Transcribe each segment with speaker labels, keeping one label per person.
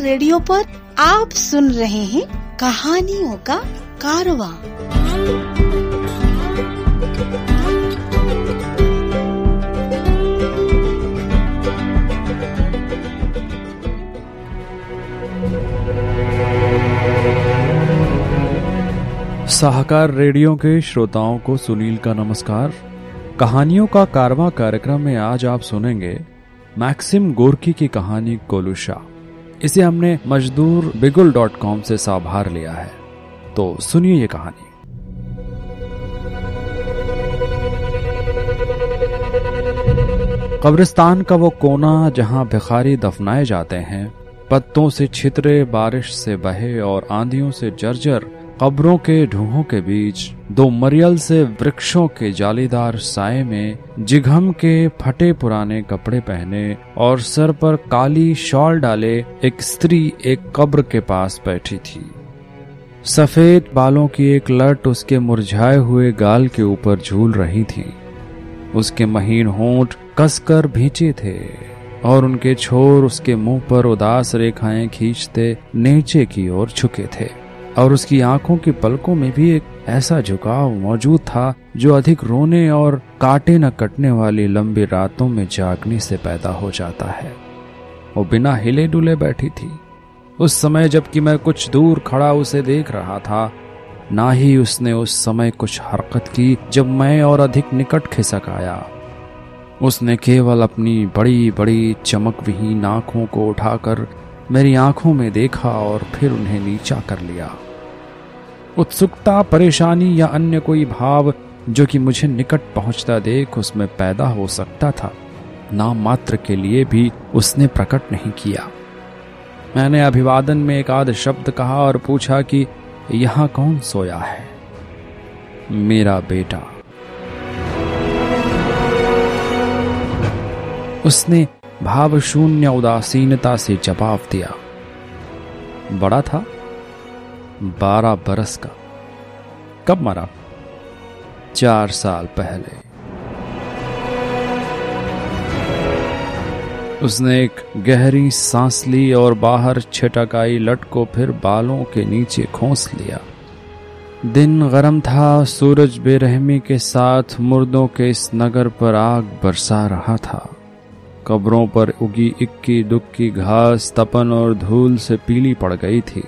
Speaker 1: Radio पर आप सुन रहे हैं कहानियों का कारवा।
Speaker 2: साहकार रेडियो के श्रोताओं को सुनील का नमस्कार। कहानियों का कारवा कार्यक्रम में आज आप सुनेंगे मैक्सिम गोरकी की कहानी कोलुशा इसे हमने मजदूर बिगुल डॉट कॉम से साभार लिया है। तो सुनिए ये कहानी। कब्रिस्तान का वो कोना जहाँ भिखारी दफनाए जाते हैं, पत्तों से छितरे, बारिश से बहे और आंधियों से जर्जर कब्रों के ढूंहों के बीच, दो मरियल से वृक्षों के जालीदार साय में जिघम के फटे पुराने कपड़े पहने और सर पर काली शॉल डाले एक स्त्री एक कब्र के पास बैठी थी। सफ़ेद बालों की एक लट उसके मुरझाए हुए गाल के ऊपर झूल रही थी। उसके महीन होंठ कसकर भींचे थे और उनके छोर उसके मुँह पर उदास रेखाएँ खींचते नीचे की ओर झुके थे। और उसकी आँखों की पलकों में भी एक ऐसा झुकाव मौजूद था जो अधिक रोने और काटे न कटने वाली लंबी रातों में जागने से पैदा हो जाता है। वो बिना हिले डुले बैठी थी। उस समय जबकि मैं कुछ दूर खड़ा उसे देख रहा था, ना ही उसने उस समय कुछ हरकत की जब मैं और अधिक निकट खिसक आया। उसने केवल अपनी बड़ी बड़ी चमक विहीन आँखों को उठाकर मेरी आँखों में देखा और फिर उन्हें नीचा कर लिया। उत्सुकता, परेशानी या अन्य कोई भाव जो कि मुझे निकट पहुँचता देख उसमें पैदा हो सकता था नाम मात्र के लिए भी उसने प्रकट नहीं किया। मैंने अभिवादन में एक आध शब्द कहा और पूछा कि यहाँ कौन सोया है? मेरा बेटा। उसने भावशून्य उदासीनता से जवाब दिया। बड़ा था, बारह बरस का। कब मरा? चार साल पहले। उसने एक गहरी सांस ली और बाहर छिटक आई लट को फिर बालों के नीचे खोस लिया। दिन गरम था, सूरज बेरहमी के साथ मुर्दों के इस नगर पर आग बरसा रहा था। कब्रों पर उगी इक्की दुक्की घास तपन और धूल से पीली पड़ गई थी।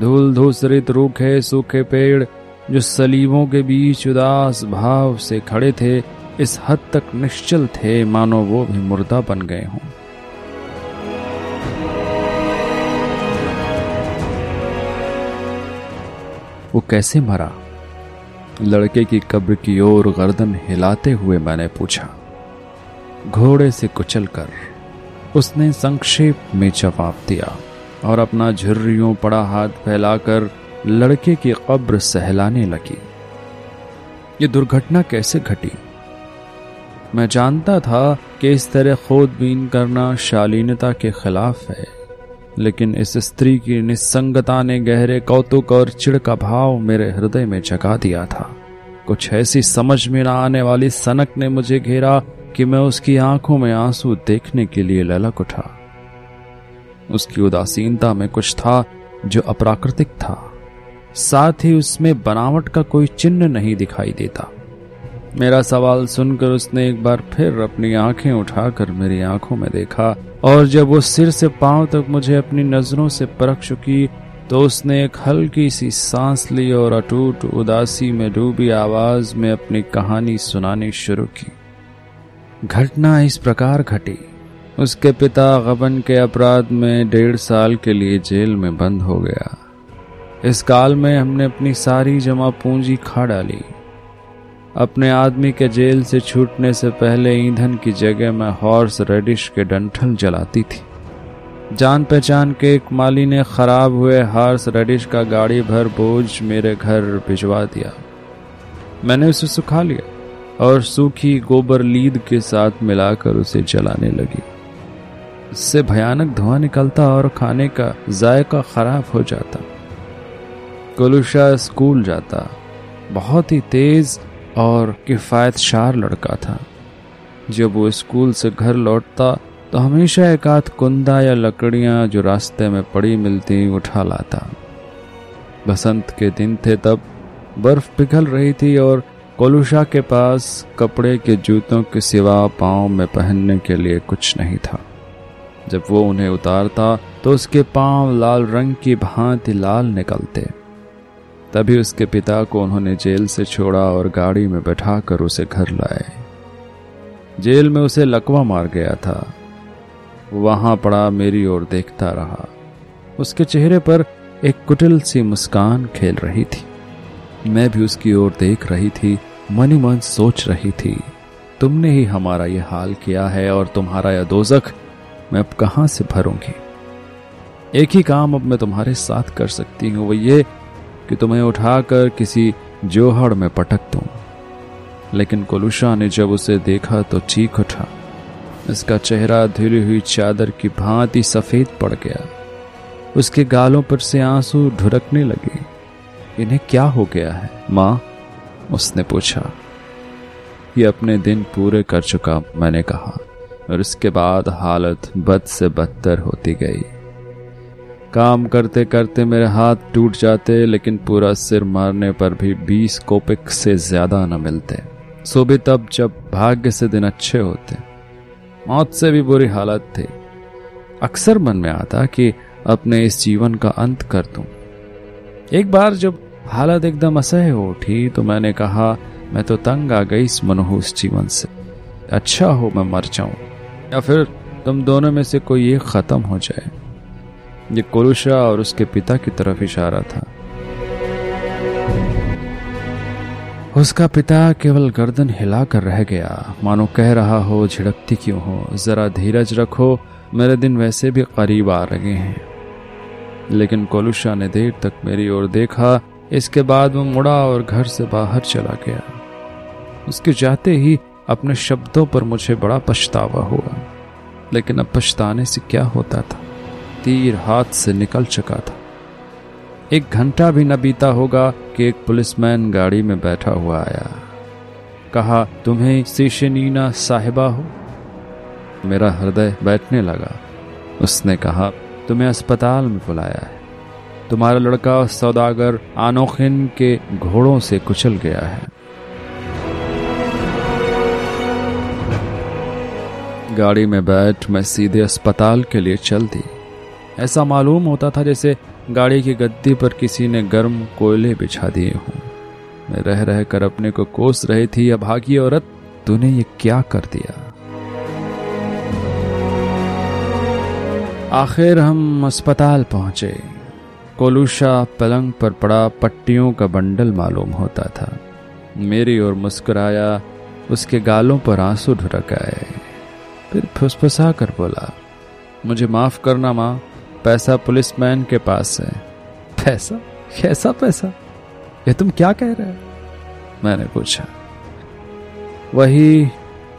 Speaker 2: धूल धूसरित रूखे सूखे पेड़ जो सलीबों के बीच उदास भाव से खड़े थे, इस हद तक निश्चल थे, मानो वो भी मुर्दा बन गए हों। वो कैसे मरा? लड़के की कब्र की ओर गर्दन हिलाते हुए मैंने पूछा। घोड़े से कुचलकर उसने संक्षेप में जवाब दिया और अपना झुर्रियों पड़ा हाथ फैलाकर लड़के की कब्र सहलाने लगी। ये दुर्घटना कैसे घटी? मैं जानता था कि इस तरह खोदबीन करना शालीनता के खिलाफ है, लेकिन इस स्त्री की निस्संगता ने गहरे कौतुक और चिड़ का भाव मेरे हृदय में जगा दिया था। कुछ ऐसी समझ में न आने वाली सनक ने मुझे घेरा कि मैं उसकी आँखों में आँसू देखने के लिए ललक उठा। उसकी उदासीनता में कुछ था जो अप्राकृतिक था। साथ ही उसमें बनावट का कोई चिन्ह नहीं दिखाई देता। मेरा सवाल सुनकर उसने एक बार फिर अपनी आँखें उठाकर मेरी आँखों में देखा और जब वो सिर से पाँव तक मुझे अपनी नज़रों से परख चुकी तो उसने एक हल्की सी सांस ली और अटूट उदासी में डूबी आवाज़ में अपनी कहानी सुनानी शुरू की। घटना इस प्रकार घटी। उसके पिता गबन के अपराध में डेढ़ साल के लिए जेल में बंद हो गया। इस काल में हमने अपनी सारी जमा पूंजी खा डाली अपने आदमी के जेल से छूटने से पहले ईंधन की जगह मैं हॉर्स रेडिश के डंठल जलाती थी। जान पहचान के एक माली ने खराब हुए हॉर्स रेडिश का गाड़ी भर बोझ मेरे घर भिजवा दिया। मैंने उसे सुखा लिया। और सूखी गोबर लीद के साथ मिलाकर उसे जलाने लगी। इससे भयानक धुआँ निकलता और खाने का जायका खराब हो जाता। कुलुशा स्कूल जाता। बहुत ही तेज और किफ़ायत शार लड़का था। जब वो स्कूल से घर लौटता तो हमेशा एक आध कुंदा या लकड़ियाँ जो रास्ते में पड़ी मिलती, उठा लाता। बसंत के दिन थे तब बर्फ़ पिघल रही थी और कोलुषा के पास कपड़े के जूतों के सिवा पाँव में पहनने के लिए कुछ नहीं था। जब वो उन्हें उतारता तो उसके पाँव लाल रंग की भांति लाल निकलते। तभी उसके पिता को उन्होंने जेल से छोड़ा और गाड़ी में बैठाकर उसे घर लाए। जेल में उसे लकवा मार गया था। वहाँ पड़ा मेरी ओर देखता रहा। उसके चेहरे पर एक कुटिल सी मुस्कान खेल रही थी। मैं भी उसकी ओर देख रही थी मनी मन सोच रही थी, तुमने ही हमारा यह हाल किया है और तुम्हारा यह दोजख मैं अब कहाँ से भरूँगी? एक ही काम अब मैं तुम्हारे साथ कर सकती हूँ, वो ये कि तुम्हें उठाकर किसी जोहड़ में पटक दूँ। लेकिन कोलुषा ने जब उसे देखा तो चीख उठा। इसका चेहरा धुली हुई चादर की भांति सफ़ेद पड़ गया। उसके गालों पर से आँसू ढुरकने लगे। इन्हें क्या हो गया है, माँ? उसने पूछा, ये अपने दिन पूरे कर चुका, मैंने कहा, और इसके बाद हालत बद से बदतर होती गई। काम करते करते मेरे हाथ टूट जाते, लेकिन पूरा सिर मारने पर भी बीस कोपिक से ज़्यादा न मिलते। सो भी तब जब भाग्य से दिन अच्छे होते, मौत से भी बुरी हालत थी। अक्सर मन में आता कि अपने इस जीवन का अंत कर दूँ। एक बार जब हालत एकदम असह्य हो उठी तो मैंने कहा, मैं तो तंग आ गई इस मनोहूस जीवन से। अच्छा हो मैं मर जाऊँ। या फिर तुम दोनों में से कोई एक खत्म हो जाए। ये कुरुषा और उसके पिता की तरफ़ इशारा था। उसका पिता केवल गर्दन हिला कर रह गया। मानो कह रहा हो, झिड़कती क्यों हो? जरा धीरज रखो, मेरे दिन वैसे भी करीब आ रहे हैं। लेकिन कोलुषा ने देर तक मेरी ओर देखा इसके बाद वो मुड़ा और घर से बाहर चला गया। उसके जाते ही अपने शब्दों पर मुझे बड़ा पछतावा हुआ। लेकिन अब पछताने से क्या होता था? तीर हाथ से निकल चुका था। एक घंटा भी न बीता होगा कि एक पुलिसमैन गाड़ी में बैठा हुआ आया। कहा, तुम्हें सीशनीना साहिबा हो? मेरा हृदय बैठने लगा। उसने कहा, तुम्हें अस्पताल में बुलाया है। तुम्हारा लड़का सौदागर आनोखिन के घोड़ों से कुचल गया है। गाड़ी में बैठ मैं सीधे अस्पताल के लिए चल दी। ऐसा मालूम होता था जैसे गाड़ी की गद्दी पर किसी ने गर्म कोयले बिछा दिए हों। मैं रह रह कर अपने को कोस रही थी अभागी औरत, तूने ये क्या कर दिया? आखिर हम अस्पताल पहुँचे। कोलूशा पलंग पर पड़ा पट्टियों का बंडल मालूम होता था। मेरी ओर मुस्कुराया, उसके गालों पर आँसू ढुरक आए। फिर फुसफुसा कर बोला, मुझे माफ़ करना माँ, पैसा पुलिसमैन के पास है। पैसा? कैसा पैसा? ये तुम क्या कह रहे हो? मैंने पूछा। वही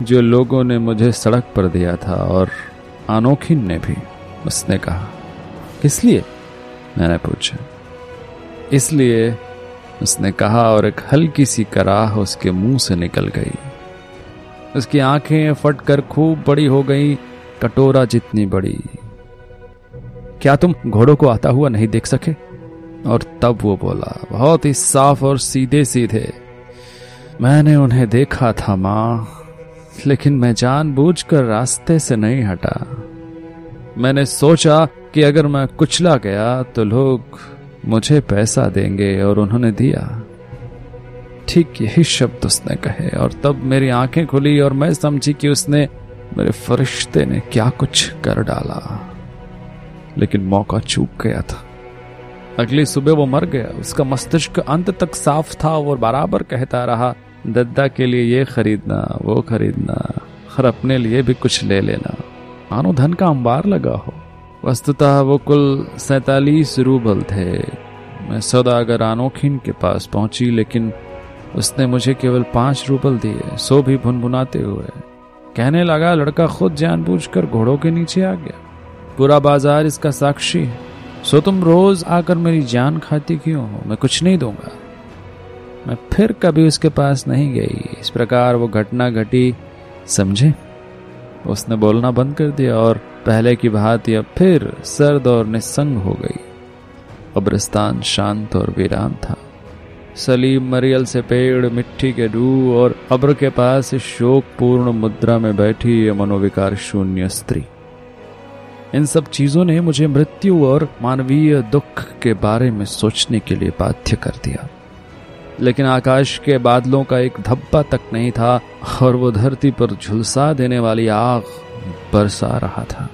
Speaker 2: जो लोगों ने मुझे सड़क पर दिया था और अनोखिन ने भी, उसने कहा। किस लिए? मैंने पूछा। इसलिए उसने कहा और एक हल्की सी कराह उसके मुँह से निकल गई। उसकी आँखें फटकर खूब बड़ी हो गई, कटोरा जितनी बड़ी। क्या तुम घोड़ों को आता हुआ नहीं देख सके? और तब वो बोला, बहुत ही साफ़ और सीधे सीधे मैंने उन्हें देखा था माँ, लेकिन मैं जानबूझकर रास्ते से नहीं हटा। मैंने सोचा कि अगर मैं कुचला गया तो लोग मुझे पैसा देंगे और उन्होंने दिया। ठीक यही शब्द उसने कहे और तब मेरी आँखें खुली और मैं समझी कि उसने मेरे फरिश्ते ने क्या कुछ कर डाला। लेकिन मौका चूक गया था। अगली सुबह वो मर गया। उसका मस्तिष्क अंत तक साफ़ था और बराबर कहता रहा, दद्दा के लिए ये खरीदना, वो खरीदना, और अपने लिए भी कुछ ले लेना। मानो धन का अंबार लगा हो। वस्तुतः वो कुल सैतालीस रूबल थे। मैं सौदागर अनोखिन के पास पहुँची, लेकिन उसने मुझे केवल पाँच रूबल दिए, सो भी भुनभुनाते हुए। कहने लगा, लड़का खुद जानबूझकर घोड़ों के नीचे आ गया। पूरा बाज़ार इसका साक्षी है। सो तुम रोज आकर मेरी जान खाती क्यों हो? मैं कुछ नहीं दूँगा। मैं फिर कभी उसके पास नहीं गई। इस प्रकार वो घटना घटी, समझे? उसने बोलना बंद कर दिया और पहले की भांति अब फिर सर्द और निस्संग हो गई। कब्रिस्तान शांत और वीरान था। सलीम मरियल से पेड़, मिट्टी के डू और कब्र के पास शोकपूर्ण मुद्रा में बैठी ये मनोविकार शून्य स्त्री। इन सब चीज़ों ने मुझे मृत्यु और मानवीय दुख के बारे में सोचने के लिए बाध्य कर दिया। लेकिन आकाश के बादलों का एक धब्बा तक नहीं था और वो धरती पर झुलसा देने वाली आग बरसा रहा था।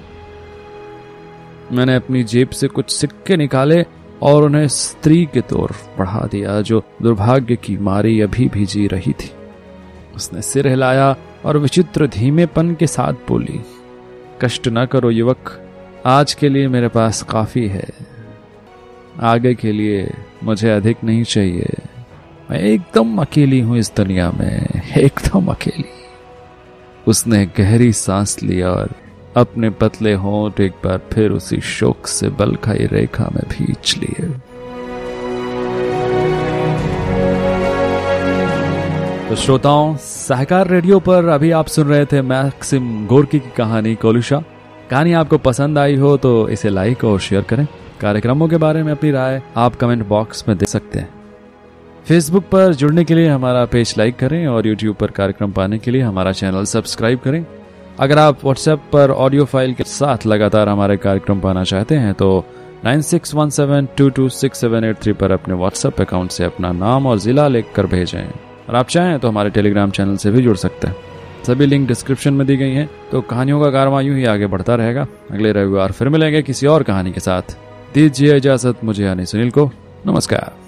Speaker 2: मैंने अपनी जेब से कुछ सिक्के निकाले और उन्हें स्त्री के तौर बढ़ा दिया, जो दुर्भाग्य की मारी अभी भी जी रही थी। उसने सिर हिलाया और विचित्र धीमेपन के साथ बोली, कष्ट न करो युवक, आज के लिए मेरे पास काफ़ी है। आगे के लिए मुझे अधिक नहीं चाहिए। मैं एकदम अकेली हूँ इस दुनिया में, एकदम अकेली। उसने गहरी सांस लिया और अपने पतले होंठ एक बार फिर उसी शोक से बल खाई रेखा में भींच लिए। तो श्रोताओं, सहकार रेडियो पर अभी आप सुन रहे थे मैक्सिम गोरकी की कहानी कोलुशा। कहानी आपको पसंद आई हो तो इसे लाइक और शेयर करें। कार्यक्रमों के बारे में अपनी राय आप कमेंट बॉक्स में दे सकते हैं। फेसबुक पर जुड़ने के लिए हमारा पेज लाइक करें और यूट्यूब पर कार्यक्रम पाने के लिए हमारा चैनल सब्सक्राइब करें। अगर आप व्हाट्सएप पर ऑडियो फ़ाइल के साथ लगातार हमारे कार्यक्रम पाना चाहते हैं तो 9617226783 पर अपने व्हाट्सएप अकाउंट से अपना नाम और जिला लिख कर भेजें। और आप चाहें तो हमारे टेलीग्राम चैनल से भी जुड़ सकते हैं। सभी लिंक डिस्क्रिप्शन में दी गई हैं तो कहानियों का कारवा यूँ ही आगे बढ़ता रहेगा। अगले रविवार फिर मिलेंगे किसी और कहानी के साथ। दीजिए इजाज़त, मुझे यानी सुनील को। नमस्कार।